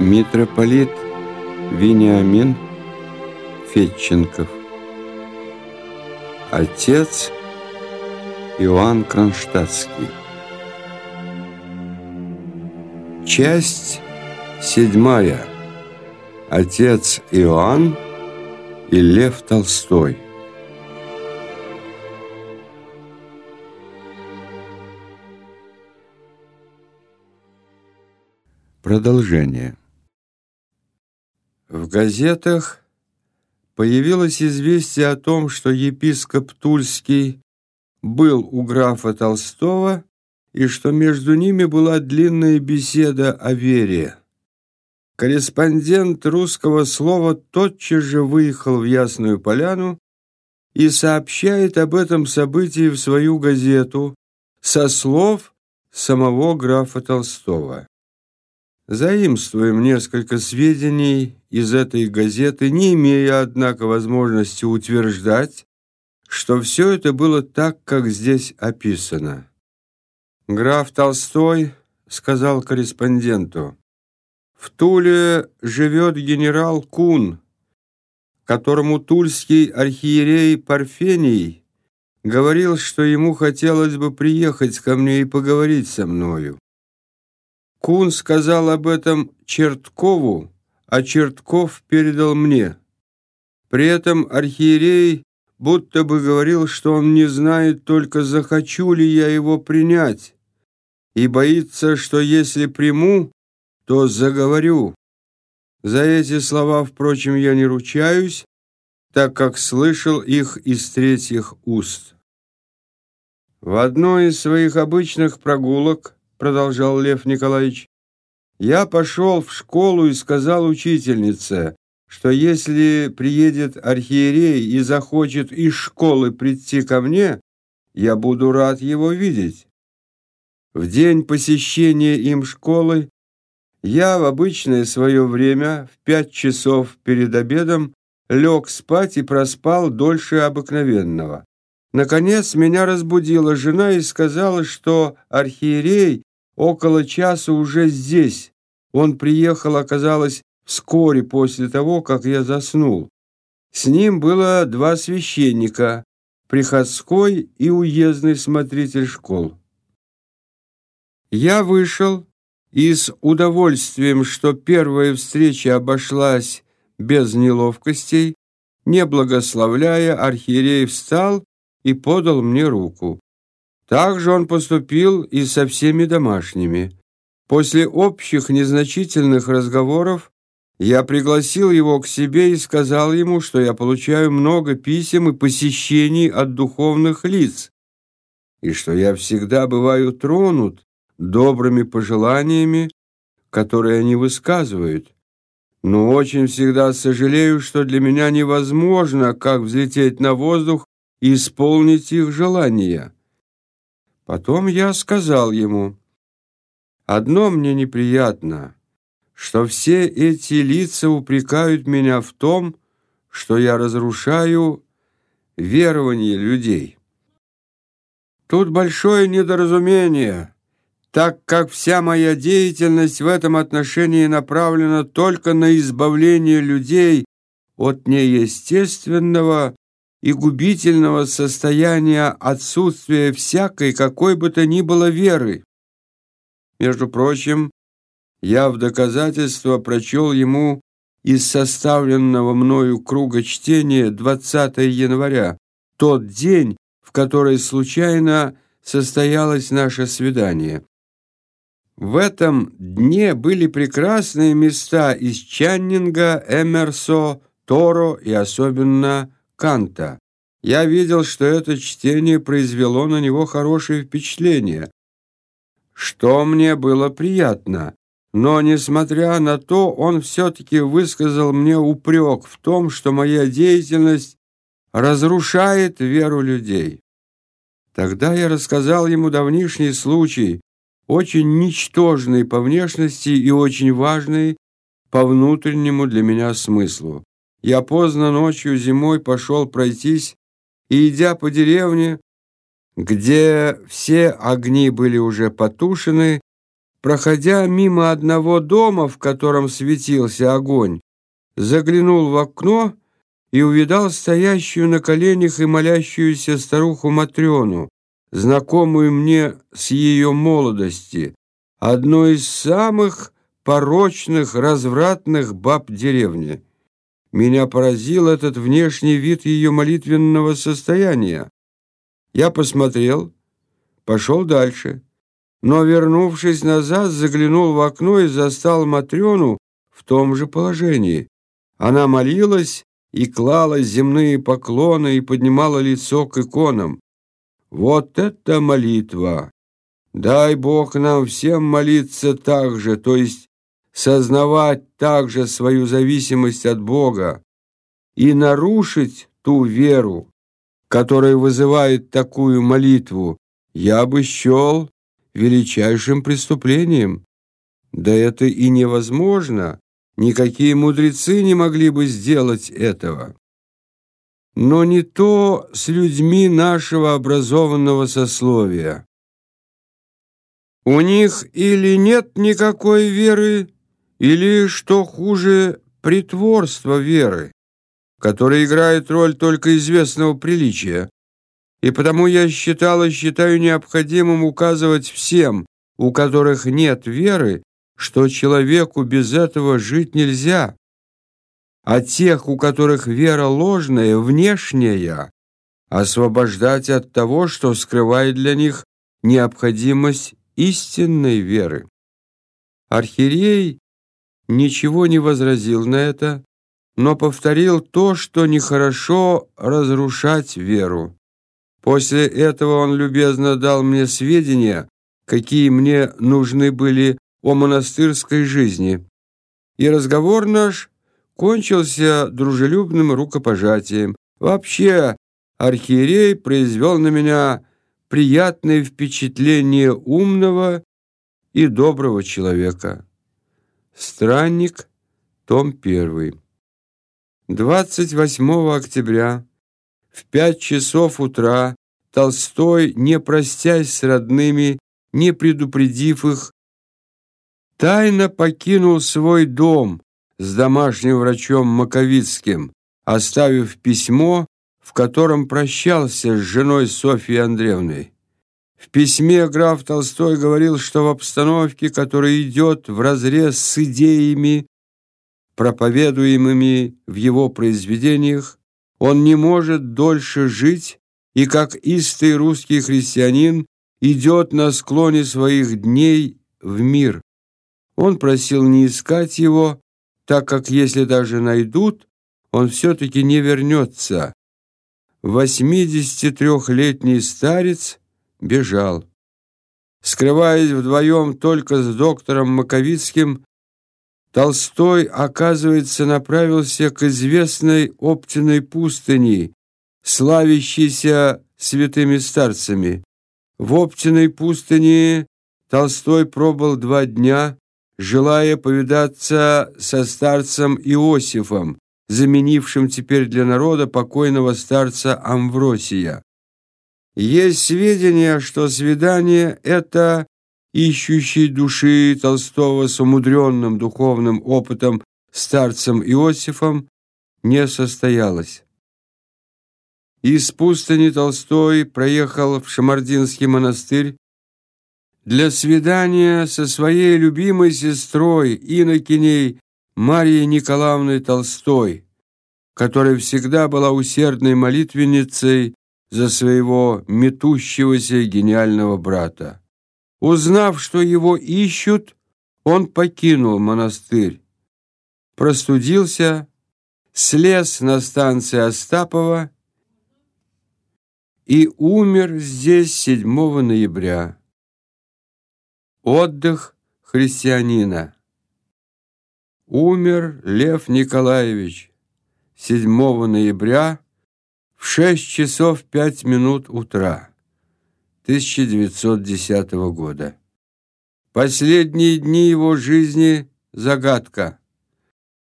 Митрополит Вениамин Фетченков. Отец Иоанн Кронштадтский. Часть седьмая. Отец Иоанн и Лев Толстой. Продолжение В газетах появилось известие о том, что епископ Тульский был у графа Толстого и что между ними была длинная беседа о вере. Корреспондент русского слова тотчас же выехал в Ясную Поляну и сообщает об этом событии в свою газету со слов самого графа Толстого. Заимствуем несколько сведений из этой газеты, не имея, однако, возможности утверждать, что все это было так, как здесь описано. Граф Толстой сказал корреспонденту, «В Туле живет генерал Кун, которому тульский архиерей Парфений говорил, что ему хотелось бы приехать ко мне и поговорить со мною. Кун сказал об этом Черткову, а Чертков передал мне. При этом архиерей будто бы говорил, что он не знает только, захочу ли я его принять, и боится, что если приму, то заговорю. За эти слова, впрочем, я не ручаюсь, так как слышал их из третьих уст. В одной из своих обычных прогулок продолжал Лев Николаевич, я пошел в школу и сказал учительнице, что если приедет архиерей и захочет из школы прийти ко мне, я буду рад его видеть. В день посещения им школы я в обычное свое время в пять часов перед обедом лег спать и проспал дольше обыкновенного. Наконец меня разбудила жена и сказала, что архиерей около часа уже здесь. Он приехал, оказалось, вскоре после того, как я заснул. С ним было два священника, приходской и уездный смотритель школ. Я вышел и с удовольствием, что первая встреча обошлась без неловкостей, не благословляя, архиерей встал и подал мне руку. Так же он поступил и со всеми домашними. После общих незначительных разговоров я пригласил его к себе и сказал ему, что я получаю много писем и посещений от духовных лиц, и что я всегда бываю тронут добрыми пожеланиями, которые они высказывают. Но очень всегда сожалею, что для меня невозможно, как взлететь на воздух и исполнить их желания. Потом я сказал ему, «Одно мне неприятно, что все эти лица упрекают меня в том, что я разрушаю верование людей. Тут большое недоразумение, так как вся моя деятельность в этом отношении направлена только на избавление людей от неестественного и губительного состояния отсутствия всякой какой бы то ни было веры. Между прочим, я в доказательство прочел ему из составленного мною круга чтения 20 января, тот день, в который случайно состоялось наше свидание. В этом дне были прекрасные места из Чаннинга, Эмерсо, Торо и особенно Канта. Я видел, что это чтение произвело на него хорошее впечатление, что мне было приятно. Но, несмотря на то, он все-таки высказал мне упрек в том, что моя деятельность разрушает веру людей. Тогда я рассказал ему давнишний случай, очень ничтожный по внешности и очень важный по внутреннему для меня смыслу. Я поздно ночью зимой пошел пройтись, и, идя по деревне, где все огни были уже потушены, проходя мимо одного дома, в котором светился огонь, заглянул в окно и увидал стоящую на коленях и молящуюся старуху Матрёну, знакомую мне с ее молодости, одной из самых порочных, развратных баб деревни. Меня поразил этот внешний вид ее молитвенного состояния. Я посмотрел, пошел дальше, но, вернувшись назад, заглянул в окно и застал Матрёну в том же положении. Она молилась и клала земные поклоны и поднимала лицо к иконам. Вот это молитва! Дай Бог нам всем молиться так же, то есть сознавать также свою зависимость от Бога и нарушить ту веру, которая вызывает такую молитву, я бы счел величайшим преступлением. Да это и невозможно, никакие мудрецы не могли бы сделать этого. Но не то с людьми нашего образованного сословия. У них или нет никакой веры, или, что хуже, притворство веры, которое играет роль только известного приличия. И потому я считал и считаю необходимым указывать всем, у которых нет веры, что человеку без этого жить нельзя. А тех, у которых вера ложная, внешняя, освобождать от того, что скрывает для них необходимость истинной веры. Архиерей ничего не возразил на это, но повторил то, что нехорошо разрушать веру. После этого он любезно дал мне сведения, какие мне нужны были о монастырской жизни. И разговор наш кончился дружелюбным рукопожатием. Вообще, архиерей произвел на меня приятное впечатление умного и доброго человека. Странник, том 1. 28 октября в пять часов утра Толстой, не простясь с родными, не предупредив их, тайно покинул свой дом с домашним врачом Маковицким, оставив письмо, в котором прощался с женой Софьей Андреевной. В письме граф Толстой говорил, что в обстановке, которая идет вразрез с идеями, проповедуемыми в его произведениях, он не может дольше жить и, как истый русский христианин, идет на склоне своих дней в мир. Он просил не искать его, так как если даже найдут, он все-таки не вернется. 83-летний старец бежал. Скрываясь вдвоем только с доктором Маковицким, Толстой, оказывается, направился к известной Оптиной пустыни, славящейся святыми старцами. В Оптиной пустыне Толстой пробыл два дня, желая повидаться со старцем Иосифом, заменившим теперь для народа покойного старца Амвросия. Есть сведения, что свидание это ищущий души Толстого с умудренным духовным опытом старцем Иосифом не состоялось. Из пустыни Толстой проехал в Шамардинский монастырь для свидания со своей любимой сестрой, инокиней Марией Николаевной Толстой, которая всегда была усердной молитвенницей за своего метущегося гениального брата. Узнав, что его ищут, он покинул монастырь, простудился, слез на станции Остапова и умер здесь 7 ноября. Отдых христианина. Умер Лев Николаевич 7 ноября в 6 часов 5 минут утра. 1910 года. Последние дни его жизни – загадка.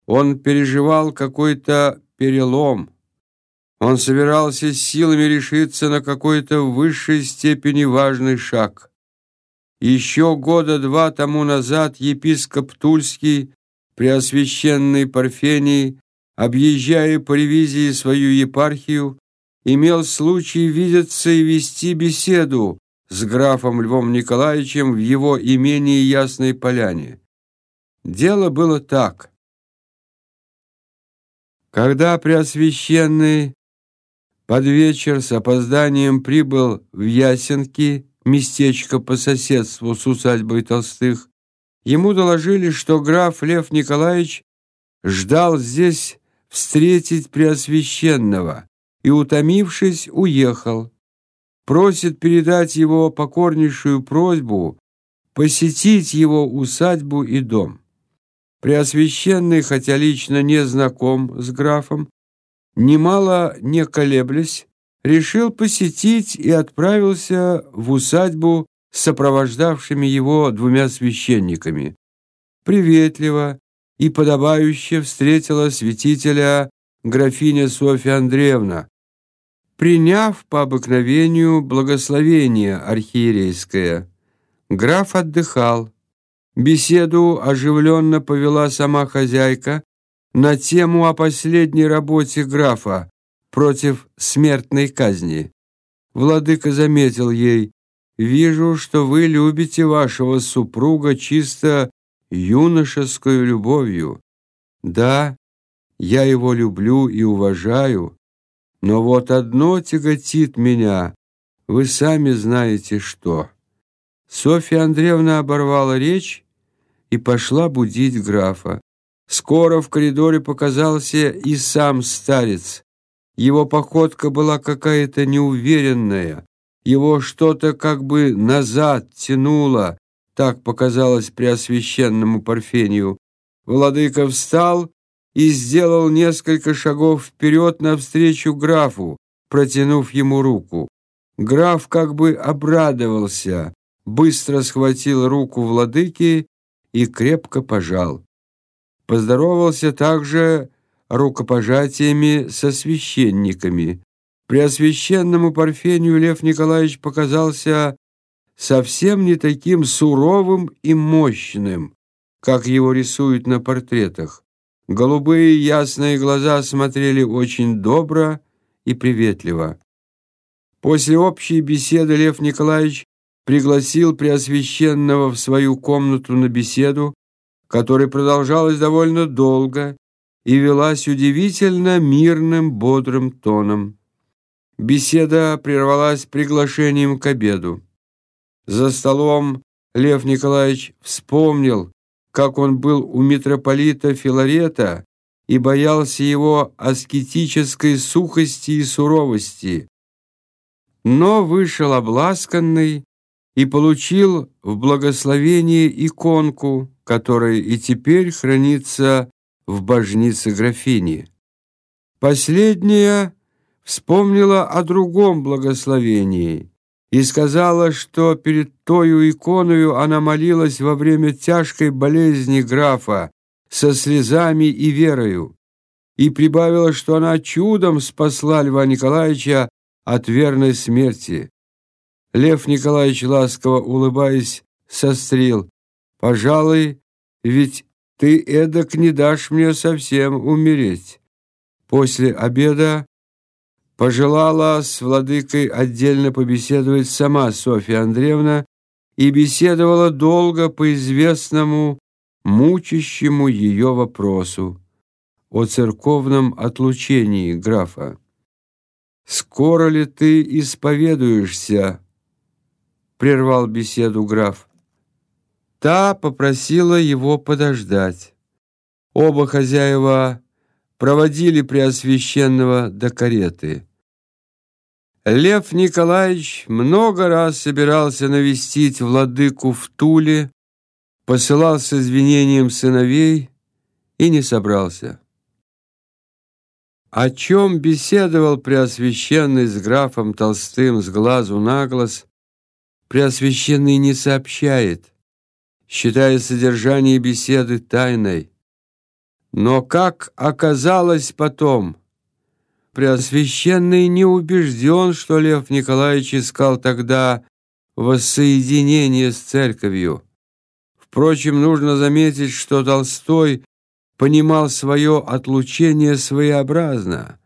Он переживал какой-то перелом. Он собирался с силами решиться на какой-то высшей степени важный шаг. Еще года два тому назад епископ Тульский, преосвященный Парфений, объезжая по ревизии свою епархию, имел случай видеться и вести беседу с графом Львом Николаевичем в его имении Ясной Поляне. Дело было так. Когда Преосвященный под вечер с опозданием прибыл в Ясенки, местечко по соседству с усадьбой Толстых, ему доложили, что граф Лев Николаевич ждал здесь встретить Преосвященного и, утомившись, уехал. Просит передать его покорнейшую просьбу посетить его усадьбу и дом. Преосвященный, хотя лично не знаком с графом, немало не колеблясь, решил посетить и отправился в усадьбу с сопровождавшими его двумя священниками. Приветливо и подобающе встретила святителя графиня Софья Андреевна, приняв по обыкновению благословение архиерейское. Граф отдыхал. Беседу оживленно повела сама хозяйка на тему о последней работе графа против смертной казни. Владыка заметил ей, «Вижу, что вы любите вашего супруга чисто юношескую любовью. Да, я его люблю и уважаю, но вот одно тяготит меня, вы сами знаете что». Софья Андреевна оборвала речь и пошла будить графа. Скоро в коридоре показался и сам старец. Его походка была какая-то неуверенная, его что-то как бы назад тянуло, так показалось преосвященному Парфению. Владыка встал и сделал несколько шагов вперед навстречу графу, протянув ему руку. Граф как бы обрадовался, быстро схватил руку владыки и крепко пожал поздоровался также рукопожатиями со священниками. Преосвященному Парфению Лев Николаевич показался совсем не таким суровым и мощным, как его рисуют на портретах. Голубые ясные глаза смотрели очень добро и приветливо. После общей беседы Лев Николаевич пригласил Преосвященного в свою комнату на беседу, которая продолжалась довольно долго и велась удивительно мирным, бодрым тоном. Беседа прервалась приглашением к обеду. За столом Лев Николаевич вспомнил, как он был у митрополита Филарета и боялся его аскетической сухости и суровости, но вышел обласканный и получил в благословение иконку, которая и теперь хранится в божнице графини. Последняя вспомнила о другом благословении и сказала, что перед тою иконою она молилась во время тяжкой болезни графа со слезами и верою, и прибавила, что она чудом спасла Льва Николаевича от верной смерти. Лев Николаевич, ласково улыбаясь, сострил. Пожалуй, ведь ты эдак не дашь мне совсем умереть. После обеда пожелала с владыкой отдельно побеседовать сама Софья Андреевна и беседовала долго по известному, мучащему ее вопросу о церковном отлучении графа. «Скоро ли ты исповедуешься?» — прервал беседу граф. Та попросила его подождать. Оба хозяева проводили Преосвященного до кареты. Лев Николаевич много раз собирался навестить владыку в Туле, посылал с извинением сыновей и не собрался. О чем беседовал Преосвященный с графом Толстым с глазу на глаз, Преосвященный не сообщает считая содержание беседы тайной. Но как оказалось потом, Преосвященный не убежден, что Лев Николаевич искал тогда воссоединение с церковью. Впрочем, нужно заметить, что Толстой понимал свое отлучение своеобразно.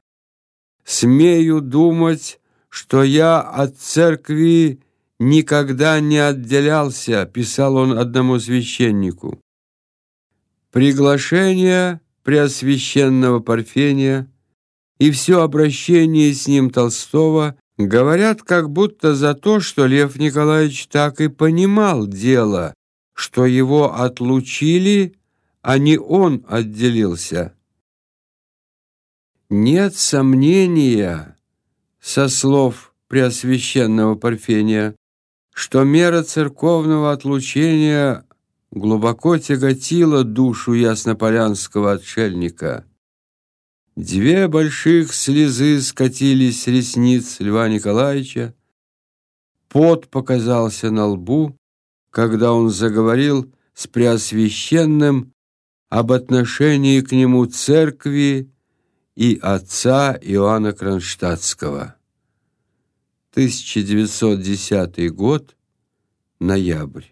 «Смею думать, что я от церкви никогда не отделялся», писал он одному священнику. Приглашение Преосвященного Парфения и все обращение с ним Толстого говорят как будто за то, что Лев Николаевич так и понимал дело, что его отлучили, а не он отделился. Нет сомнения, со слов Преосвященного Парфения, что мера церковного отлучения глубоко тяготила душу яснополянского отшельника. Две больших слезы скатились с ресниц Льва Николаевича, пот показался на лбу, когда он заговорил с Преосвященным об отношении к нему церкви и отца Иоанна Кронштадтского. 1910 год, ноябрь.